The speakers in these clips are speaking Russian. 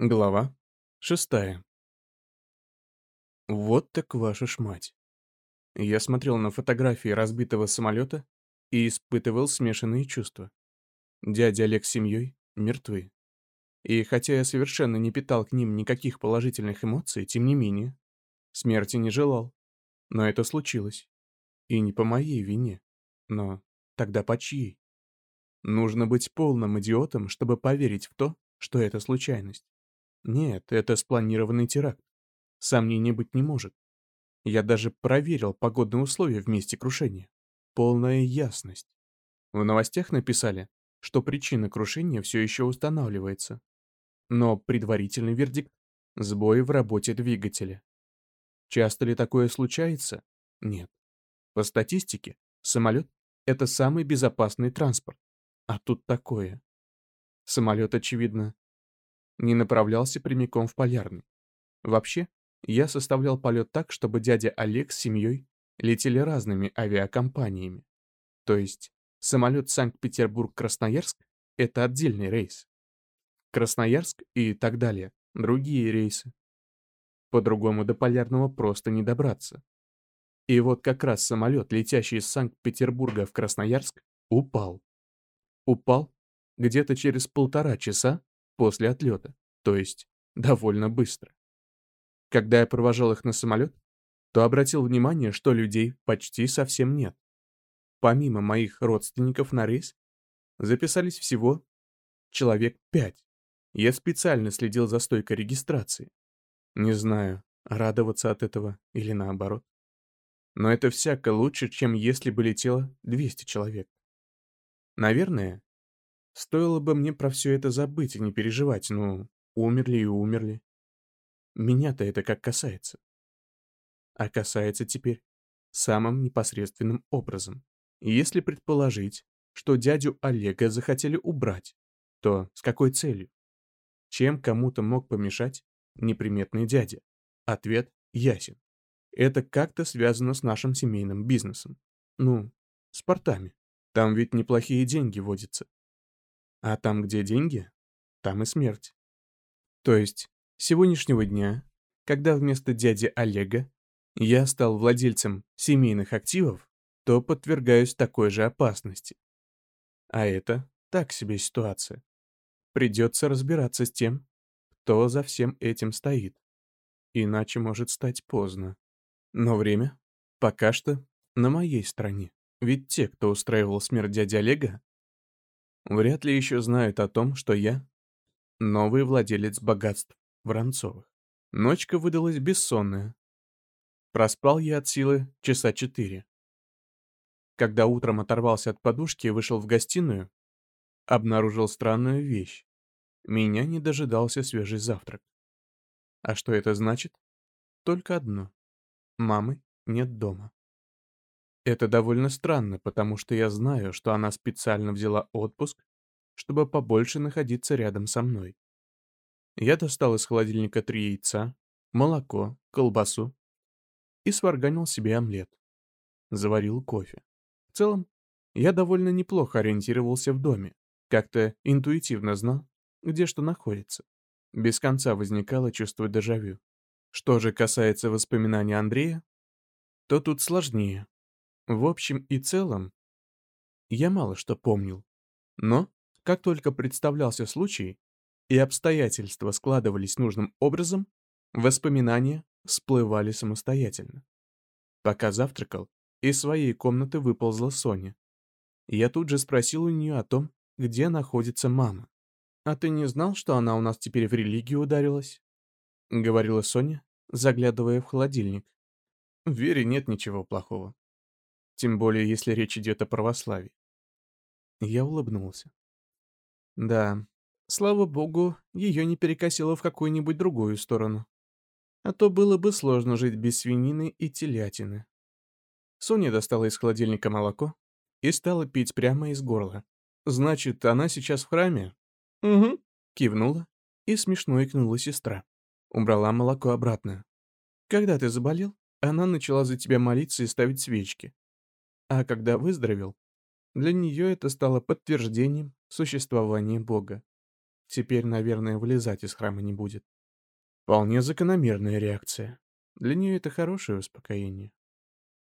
Глава шестая. Вот так ваша ж мать. Я смотрел на фотографии разбитого самолета и испытывал смешанные чувства. Дядя Олег с семьей мертвы. И хотя я совершенно не питал к ним никаких положительных эмоций, тем не менее, смерти не желал. Но это случилось. И не по моей вине. Но тогда по чьей? Нужно быть полным идиотом, чтобы поверить в то, что это случайность. Нет, это спланированный теракт. Сомнений быть не может. Я даже проверил погодные условия в месте крушения. Полная ясность. В новостях написали, что причина крушения все еще устанавливается. Но предварительный вердикт – сбои в работе двигателя. Часто ли такое случается? Нет. По статистике, самолет – это самый безопасный транспорт. А тут такое. Самолет, очевидно, не направлялся прямиком в Полярный. Вообще, я составлял полет так, чтобы дядя Олег с семьей летели разными авиакомпаниями. То есть, самолет Санкт-Петербург-Красноярск – это отдельный рейс. Красноярск и так далее – другие рейсы. По-другому до Полярного просто не добраться. И вот как раз самолет, летящий из Санкт-Петербурга в Красноярск, упал. Упал где-то через полтора часа после отлета, то есть довольно быстро. Когда я провожал их на самолет, то обратил внимание, что людей почти совсем нет. Помимо моих родственников на рейс, записались всего человек пять. Я специально следил за стойкой регистрации. Не знаю, радоваться от этого или наоборот. Но это всяко лучше, чем если бы летело 200 человек. Наверное, Стоило бы мне про все это забыть и не переживать, ну, умерли и умерли. Меня-то это как касается. А касается теперь самым непосредственным образом. Если предположить, что дядю Олега захотели убрать, то с какой целью? Чем кому-то мог помешать неприметный дядя? Ответ ясен. Это как-то связано с нашим семейным бизнесом. Ну, с портами. Там ведь неплохие деньги водятся. А там, где деньги, там и смерть. То есть, сегодняшнего дня, когда вместо дяди Олега я стал владельцем семейных активов, то подвергаюсь такой же опасности. А это так себе ситуация. Придется разбираться с тем, кто за всем этим стоит. Иначе может стать поздно. Но время пока что на моей стороне. Ведь те, кто устраивал смерть дяди Олега, вряд ли еще знают о том, что я — новый владелец богатств Воронцовых. Ночка выдалась бессонная. Проспал я от силы часа четыре. Когда утром оторвался от подушки и вышел в гостиную, обнаружил странную вещь. Меня не дожидался свежий завтрак. А что это значит? Только одно. Мамы нет дома. Это довольно странно, потому что я знаю, что она специально взяла отпуск, чтобы побольше находиться рядом со мной. Я достал из холодильника три яйца, молоко, колбасу и сварганил себе омлет. Заварил кофе. В целом, я довольно неплохо ориентировался в доме, как-то интуитивно знал, где что находится. Без конца возникало чувство дежавю. Что же касается воспоминаний Андрея, то тут сложнее. В общем и целом, я мало что помнил. Но, как только представлялся случай, и обстоятельства складывались нужным образом, воспоминания всплывали самостоятельно. Пока завтракал, из своей комнаты выползла Соня. Я тут же спросил у нее о том, где находится мама. «А ты не знал, что она у нас теперь в религию ударилась?» — говорила Соня, заглядывая в холодильник. «В вере нет ничего плохого тем более если речь идет о православии. Я улыбнулся. Да, слава богу, ее не перекосило в какую-нибудь другую сторону. А то было бы сложно жить без свинины и телятины. Соня достала из холодильника молоко и стала пить прямо из горла. «Значит, она сейчас в храме?» «Угу», — кивнула и смешно икнула сестра. Убрала молоко обратно. «Когда ты заболел, она начала за тебя молиться и ставить свечки. А когда выздоровел, для нее это стало подтверждением существования Бога. теперь, наверное, вылезать из храма не будет. Вполне закономерная реакция. Для нее это хорошее успокоение.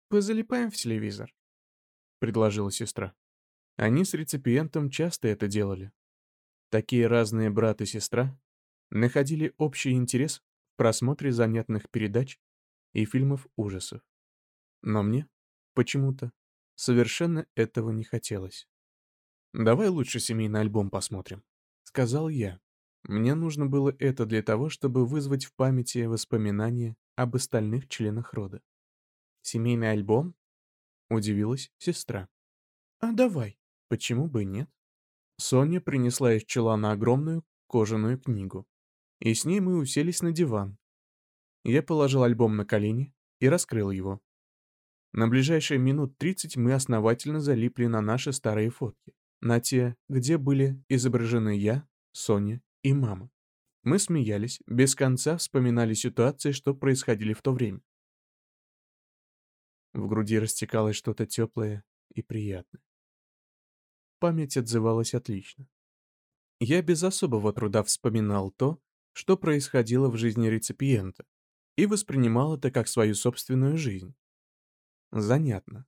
«Позалипаем в телевизор», — предложила сестра. Они с реципиентом часто это делали. Такие разные брат и сестра находили общий интерес в просмотре занятных передач и фильмов ужасов. Но мне, почему-то, совершенно этого не хотелось. «Давай лучше семейный альбом посмотрим», — сказал я. Мне нужно было это для того, чтобы вызвать в памяти воспоминания об остальных членах рода. «Семейный альбом?» — удивилась сестра. «А давай, почему бы нет?» Соня принесла из чулана огромную кожаную книгу, и с ней мы уселись на диван. Я положил альбом на колени и раскрыл его. На ближайшие минут тридцать мы основательно залипли на наши старые фотки, на те, где были изображены я, Соня и мама. Мы смеялись, без конца вспоминали ситуации, что происходили в то время. В груди растекалось что-то теплое и приятное. Память отзывалась отлично. Я без особого труда вспоминал то, что происходило в жизни реципиента, и воспринимал это как свою собственную жизнь. Занятно.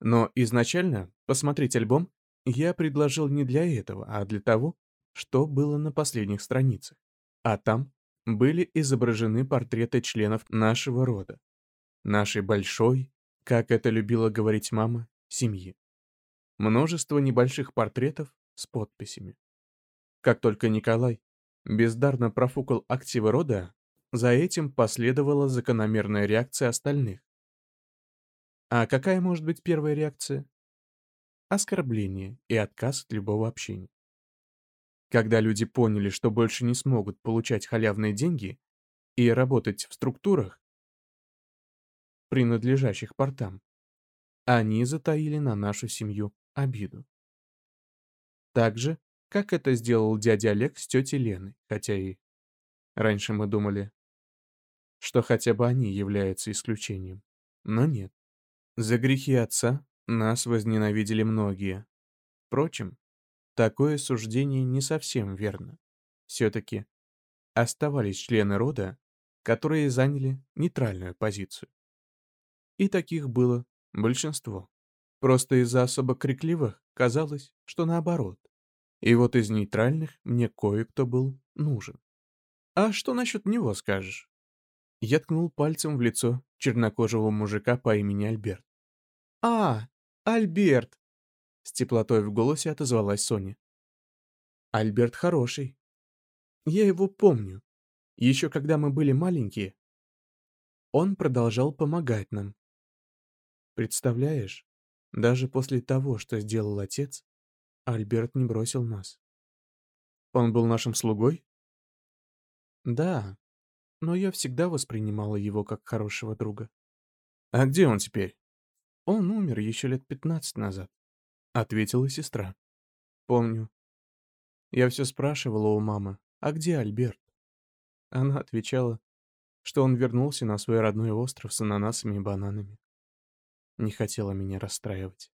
Но изначально посмотреть альбом я предложил не для этого, а для того, что было на последних страницах. А там были изображены портреты членов нашего рода, нашей большой, как это любила говорить мама, семьи. Множество небольших портретов с подписями. Как только Николай бездарно профукал активы рода, за этим последовала закономерная реакция остальных. А какая может быть первая реакция? Оскорбление и отказ от любого общения. Когда люди поняли, что больше не смогут получать халявные деньги и работать в структурах, принадлежащих портам, они затаили на нашу семью обиду. Так же, как это сделал дядя Олег с тетей Леной, хотя и раньше мы думали, что хотя бы они являются исключением. Но нет. За грехи отца нас возненавидели многие. Впрочем, такое суждение не совсем верно. Все-таки оставались члены рода, которые заняли нейтральную позицию. И таких было большинство. Просто из-за особо крикливых казалось, что наоборот. И вот из нейтральных мне кое-кто был нужен. А что насчет него скажешь? Я ткнул пальцем в лицо чернокожего мужика по имени Альберт. «А, Альберт!» С теплотой в голосе отозвалась Соня. «Альберт хороший. Я его помню. Еще когда мы были маленькие, он продолжал помогать нам. Представляешь, даже после того, что сделал отец, Альберт не бросил нас. Он был нашим слугой? Да, но я всегда воспринимала его как хорошего друга. А где он теперь? Он умер еще лет пятнадцать назад, ответила сестра. Помню. Я все спрашивала у мамы, а где Альберт? Она отвечала, что он вернулся на свой родной остров с ананасами и бананами. Не хотела меня расстраивать.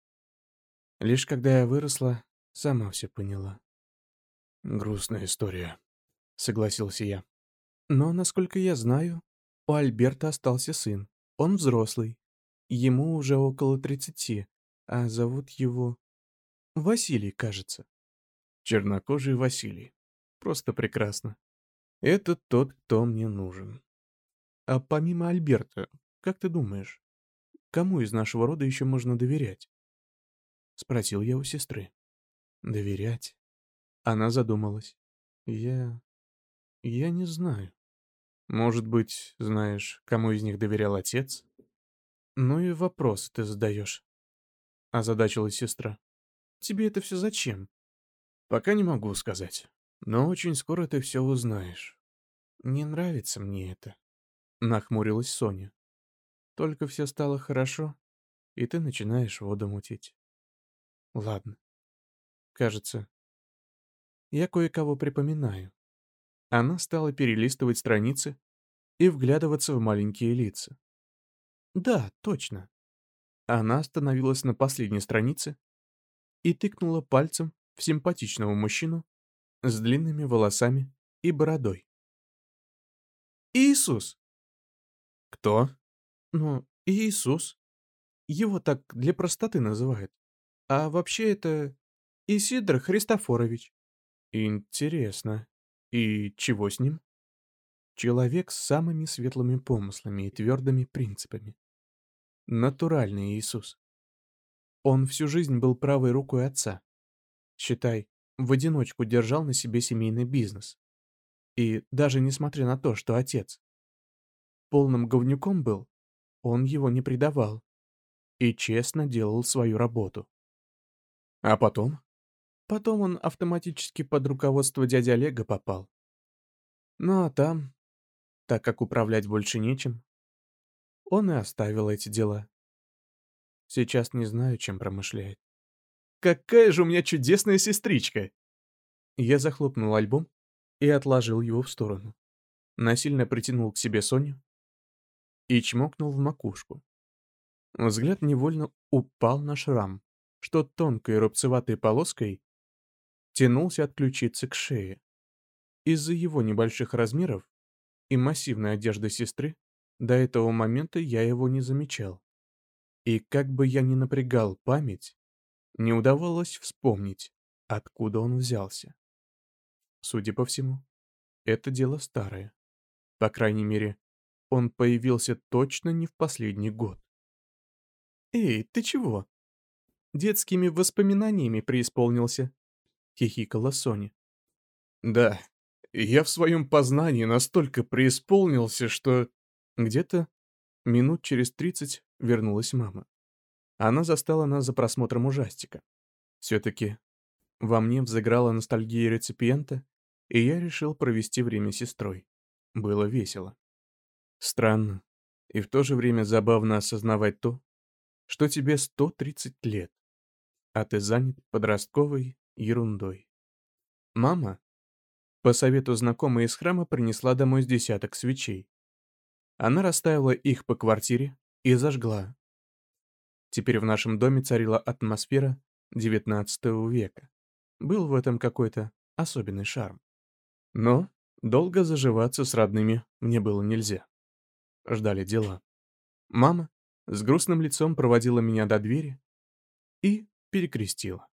Лишь когда я выросла, сама все поняла. «Грустная история», — согласился я. «Но, насколько я знаю, у Альберта остался сын. Он взрослый, Ему уже около тридцати, а зовут его... Василий, кажется. Чернокожий Василий. Просто прекрасно. Это тот, кто мне нужен. А помимо Альберта, как ты думаешь, кому из нашего рода еще можно доверять? Спросил я у сестры. Доверять? Она задумалась. Я... я не знаю. Может быть, знаешь, кому из них доверял отец? «Ну и вопрос ты задаешь», — озадачилась сестра. «Тебе это все зачем?» «Пока не могу сказать, но очень скоро ты все узнаешь». «Не нравится мне это», — нахмурилась Соня. «Только все стало хорошо, и ты начинаешь воду мутить». «Ладно. Кажется, я кое-кого припоминаю». Она стала перелистывать страницы и вглядываться в маленькие лица. Да, точно. Она остановилась на последней странице и тыкнула пальцем в симпатичного мужчину с длинными волосами и бородой. Иисус. Кто? Ну, Иисус. Его так для простоты называют. А вообще это Исидор Христофорович. Интересно. И чего с ним? Человек с самыми светлыми помыслами и твердыми принципами. Натуральный Иисус. Он всю жизнь был правой рукой отца. Считай, в одиночку держал на себе семейный бизнес. И даже несмотря на то, что отец полным говнюком был, он его не предавал и честно делал свою работу. А потом? Потом он автоматически под руководство дяди Олега попал. Ну а там, так как управлять больше нечем, он и оставил эти дела. Сейчас не знаю, чем промышляет. Какая же у меня чудесная сестричка! Я захлопнул альбом и отложил его в сторону. Насильно притянул к себе Соню и чмокнул в макушку. Взгляд невольно упал на шрам, что тонкой рубцеватой полоской тянулся от ключицы к шее. Из-за его небольших размеров и массивной одежды сестры до этого момента я его не замечал. И как бы я ни напрягал память, не удавалось вспомнить, откуда он взялся. Судя по всему, это дело старое. По крайней мере, он появился точно не в последний год. «Эй, ты чего?» «Детскими воспоминаниями преисполнился», — хихикала Соня. «Да, я в своем познании настолько преисполнился, что...» Где-то минут через тридцать вернулась мама. Она застала нас за просмотром ужастика. Все-таки во мне взыграла ностальгия реципиента, и я решил провести время с сестрой. Было весело. Странно и в то же время забавно осознавать то, что тебе 130 лет, а ты занят подростковой ерундой. Мама, по совету знакомой из храма, принесла домой с десяток свечей. Она расставила их по квартире и зажгла. Теперь в нашем доме царила атмосфера XIX века. Был в этом какой-то особенный шарм. Но долго заживаться с родными мне было нельзя. Ждали дела. Мама с грустным лицом проводила меня до двери и перекрестила.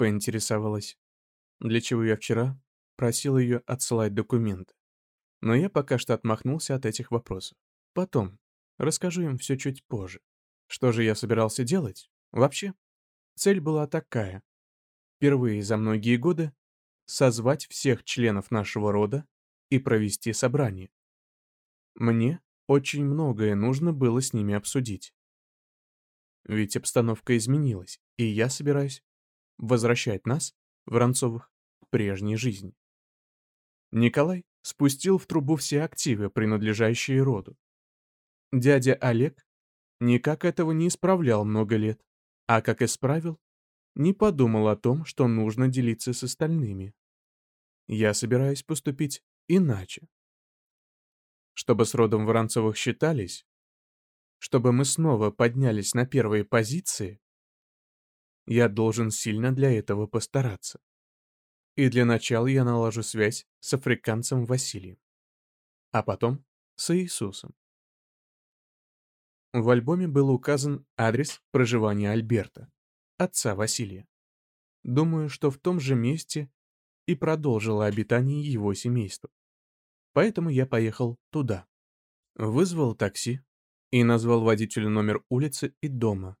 Поинтересовалась, для чего я вчера просил ее отсылать документы. Но я пока что отмахнулся от этих вопросов. Потом. Расскажу им все чуть позже. Что же я собирался делать? Вообще, цель была такая. Впервые за многие годы созвать всех членов нашего рода и провести собрание. Мне очень многое нужно было с ними обсудить. Ведь обстановка изменилась, и я собираюсь возвращать нас, Воронцовых, к прежней жизни. Николай спустил в трубу все активы, принадлежащие роду. Дядя Олег никак этого не исправлял много лет, а как исправил, не подумал о том, что нужно делиться с остальными. Я собираюсь поступить иначе. Чтобы с родом Воронцовых считались, чтобы мы снова поднялись на первые позиции, я должен сильно для этого постараться. И для начала я наложу связь с африканцем Василием. А потом с Иисусом. В альбоме был указан адрес проживания Альберта, отца Василия. Думаю, что в том же месте и продолжило обитание его семейства. Поэтому я поехал туда. Вызвал такси и назвал водителю номер улицы и дома.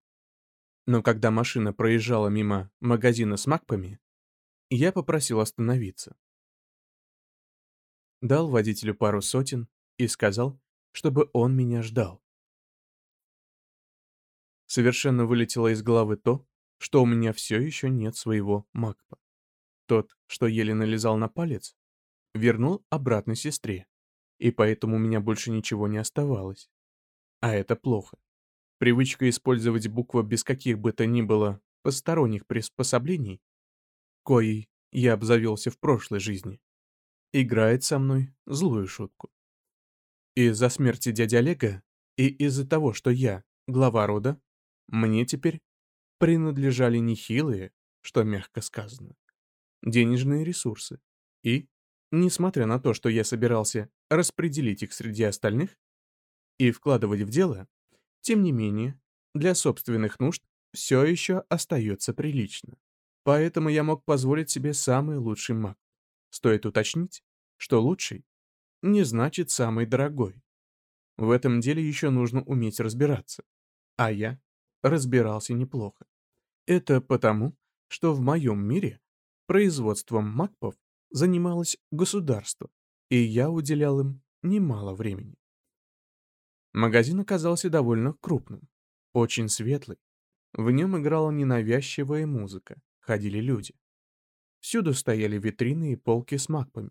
Но когда машина проезжала мимо магазина с макпами, я попросил остановиться. Дал водителю пару сотен и сказал, чтобы он меня ждал. Совершенно вылетело из головы то, что у меня все еще нет своего Макпа. Тот, что еле налезал на палец, вернул обратно сестре, и поэтому у меня больше ничего не оставалось. А это плохо. Привычка использовать буквы без каких бы то ни было посторонних приспособлений, коей я обзавелся в прошлой жизни, играет со мной злую шутку. Из-за смерти дяди Олега и из-за того, что я глава рода, мне теперь принадлежали нехилые, что мягко сказано, денежные ресурсы, И, несмотря на то, что я собирался распределить их среди остальных и вкладывать в дело, тем не менее, для собственных нужд все еще остается прилично. Поэтому я мог позволить себе самый лучший маг. Стоит уточнить, что лучший не значит самый дорогой. В этом деле еще нужно уметь разбираться. А я разбирался неплохо. Это потому, что в моем мире производством макпов занималось государство, и я уделял им немало времени. Магазин оказался довольно крупным, очень светлый. В нем играла ненавязчивая музыка, ходили люди. Всюду стояли витрины и полки с макпами.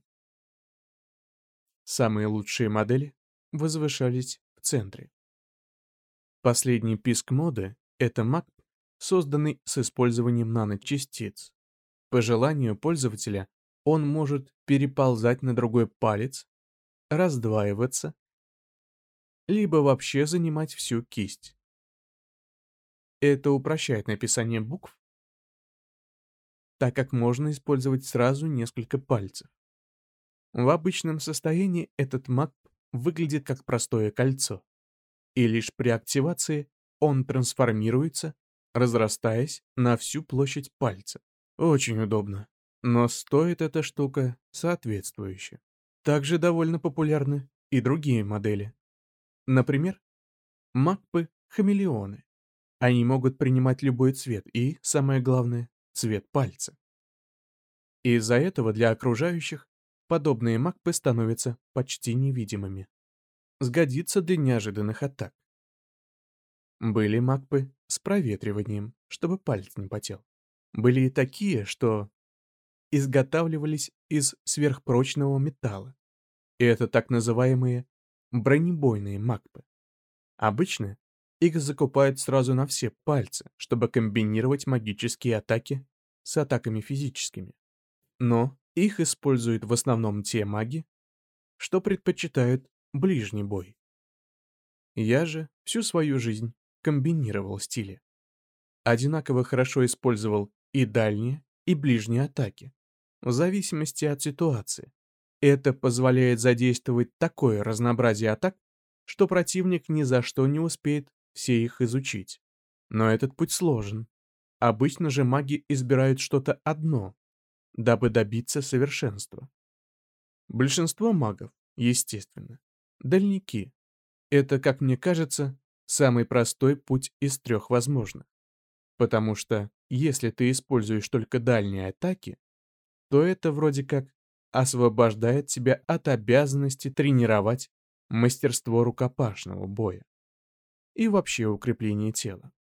Самые лучшие модели возвышались в центре. Последний писк моды — это мак, созданный с использованием наночастиц. По желанию пользователя он может переползать на другой палец, раздваиваться, либо вообще занимать всю кисть. Это упрощает написание букв, так как можно использовать сразу несколько пальцев. В обычном состоянии этот маг выглядит как простое кольцо, и лишь при активации он трансформируется, разрастаясь на всю площадь пальца. Очень удобно. Но стоит эта штука соответствующе. Также довольно популярны и другие модели. Например, макпы-хамелеоны. Они могут принимать любой цвет и, самое главное, цвет пальца. Из-за этого для окружающих подобные макпы становятся почти невидимыми. Сгодится для неожиданных атак. Были макпы с проветриванием, чтобы палец не потел. Были и такие, что изготавливались из сверхпрочного металла. И это так называемые бронебойные макпы. Обычно их закупают сразу на все пальцы, чтобы комбинировать магические атаки с атаками физическими. Но их используют в основном те маги, что предпочитают ближний бой. Я же всю свою жизнь комбинировал стили. Одинаково хорошо использовал и дальние, и ближние атаки, в зависимости от ситуации. Это позволяет задействовать такое разнообразие атак, что противник ни за что не успеет все их изучить. Но этот путь сложен. Обычно же маги избирают что-то одно, дабы добиться совершенства. Большинство магов, естественно, дальники. Это, как мне кажется, самый простой путь из трех возможных. Потому что, если ты используешь только дальние атаки, то это вроде как освобождает тебя от обязанности тренировать мастерство рукопашного боя и вообще укрепление тела.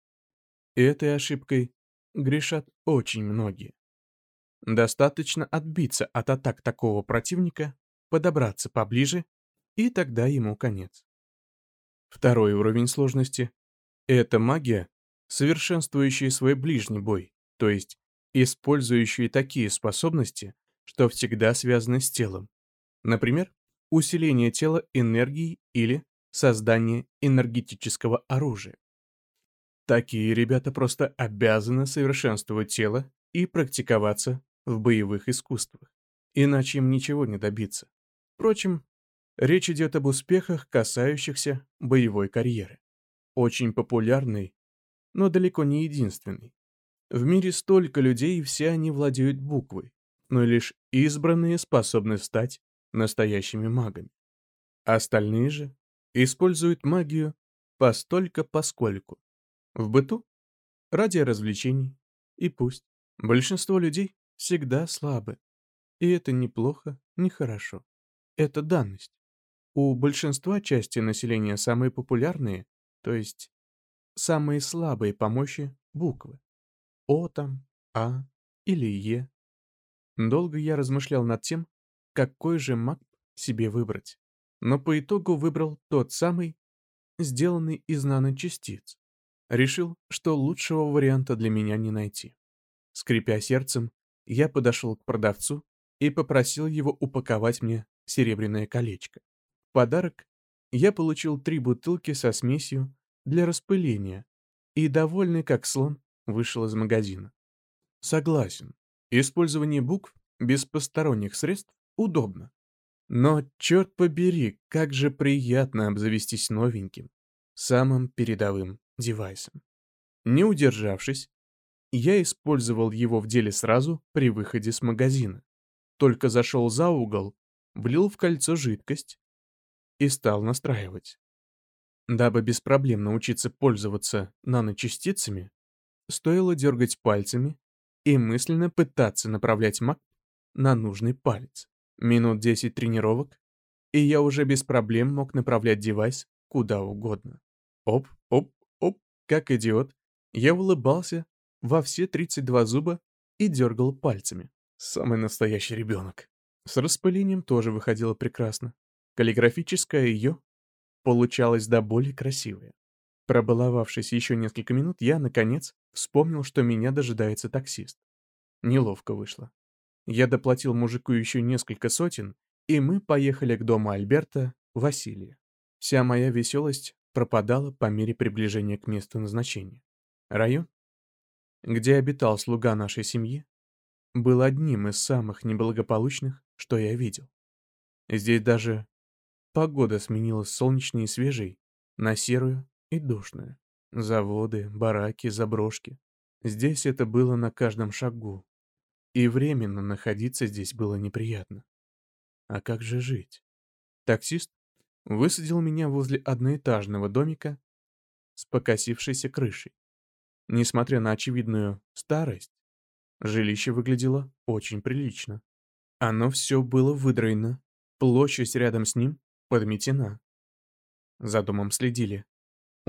Этой ошибкой грешат очень многие. Достаточно отбиться от атак такого противника, подобраться поближе, и тогда ему конец. Второй уровень сложности — это магия, совершенствующая свой ближний бой, то есть использующие такие способности, что всегда связаны с телом. Например, усиление тела энергией или создание энергетического оружия. Такие ребята просто обязаны совершенствовать тело и практиковаться в боевых искусствах, иначе им ничего не добиться. Впрочем, речь идет об успехах, касающихся боевой карьеры. Очень популярный, но далеко не единственный. В мире столько людей, и все они владеют буквой, но лишь избранные способны стать настоящими магами. Остальные же используют магию постолько-поскольку. В быту — ради развлечений, и пусть. Большинство людей всегда слабы. И это ни плохо, ни хорошо. Это данность. У большинства части населения самые популярные, то есть самые слабые помощи буквы. О там, А или Е. Долго я размышлял над тем, какой же маг себе выбрать. Но по итогу выбрал тот самый, сделанный из наночастиц. Решил, что лучшего варианта для меня не найти. Скрипя сердцем, я подошел к продавцу и попросил его упаковать мне серебряное колечко. В подарок я получил три бутылки со смесью для распыления и, довольный как слон, вышел из магазина. Согласен, использование букв без посторонних средств удобно. Но, черт побери, как же приятно обзавестись новеньким, самым передовым девайсом. Не удержавшись, я использовал его в деле сразу при выходе с магазина. Только зашел за угол, влил в кольцо жидкость и стал настраивать. Дабы без проблем научиться пользоваться наночастицами, стоило дергать пальцами и мысленно пытаться направлять маг на нужный палец. Минут 10 тренировок, и я уже без проблем мог направлять девайс куда угодно. Оп, оп, оп, как идиот. Я улыбался во все 32 зуба и дергал пальцами. Самый настоящий ребенок. С распылением тоже выходило прекрасно. Каллиграфическое ее получалось до боли красивое. Пробаловавшись еще несколько минут, я, наконец, вспомнил, что меня дожидается таксист. Неловко вышло. Я доплатил мужику еще несколько сотен, и мы поехали к дому Альберта, Василия. Вся моя веселость пропадала по мере приближения к месту назначения. Район, где обитал слуга нашей семьи, был одним из самых неблагополучных, что я видел. Здесь даже погода сменилась солнечной и свежей на серую и душную. Заводы, бараки, заброшки. Здесь это было на каждом шагу. И временно находиться здесь было неприятно. А как же жить? Таксист высадил меня возле одноэтажного домика с покосившейся крышей. Несмотря на очевидную старость, жилище выглядело очень прилично. Оно все было выдроено, площадь рядом с ним подметена. За домом следили.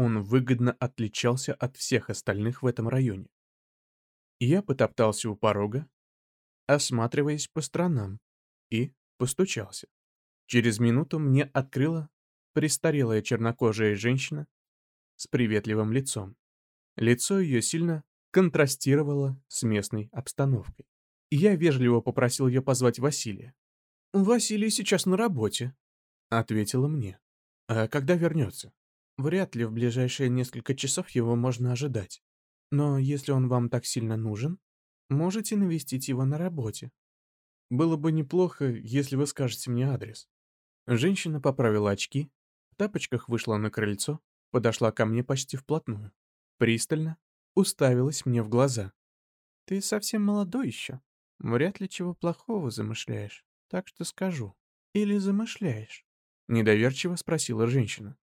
Он выгодно отличался от всех остальных в этом районе. Я потоптался у порога, осматриваясь по сторонам, и постучался. Через минуту мне открыла престарелая чернокожая женщина с приветливым лицом. Лицо ее сильно контрастировало с местной обстановкой. Я вежливо попросил ее позвать Василия. «Василий сейчас на работе», — ответила мне. «А когда вернется?» «Вряд ли в ближайшие несколько часов его можно ожидать. Но если он вам так сильно нужен, можете навестить его на работе. Было бы неплохо, если вы скажете мне адрес». Женщина поправила очки, в тапочках вышла на крыльцо, подошла ко мне почти вплотную. Пристально уставилась мне в глаза. «Ты совсем молодой еще. Вряд ли чего плохого замышляешь. Так что скажу. Или замышляешь?» Недоверчиво спросила женщина.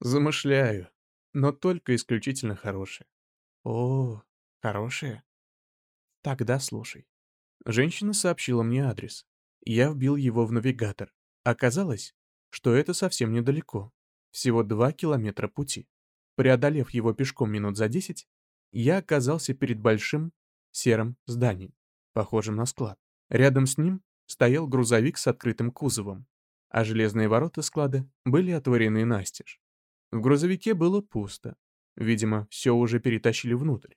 «Замышляю, но только исключительно хорошее». «О, хорошее? Тогда слушай». Женщина сообщила мне адрес. Я вбил его в навигатор. Оказалось, что это совсем недалеко. Всего два километра пути. Преодолев его пешком минут за десять, я оказался перед большим серым зданием, похожим на склад. Рядом с ним стоял грузовик с открытым кузовом, а железные ворота склада были отворены настежь. В грузовике было пусто. Видимо, все уже перетащили внутрь.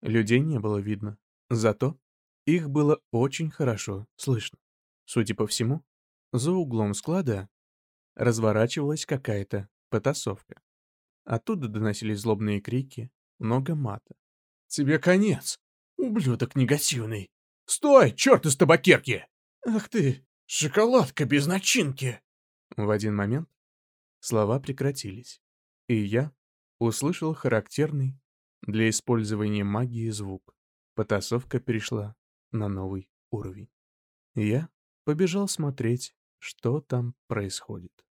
Людей не было видно. Зато их было очень хорошо слышно. Судя по всему, за углом склада разворачивалась какая-то потасовка. Оттуда доносились злобные крики, много мата. «Тебе конец, ублюдок негативный! Стой, черт из табакерки! Ах ты, шоколадка без начинки!» В один момент слова прекратились, и я услышал характерный для использования магии звук. Потасовка перешла на новый уровень. Я побежал смотреть, что там происходит.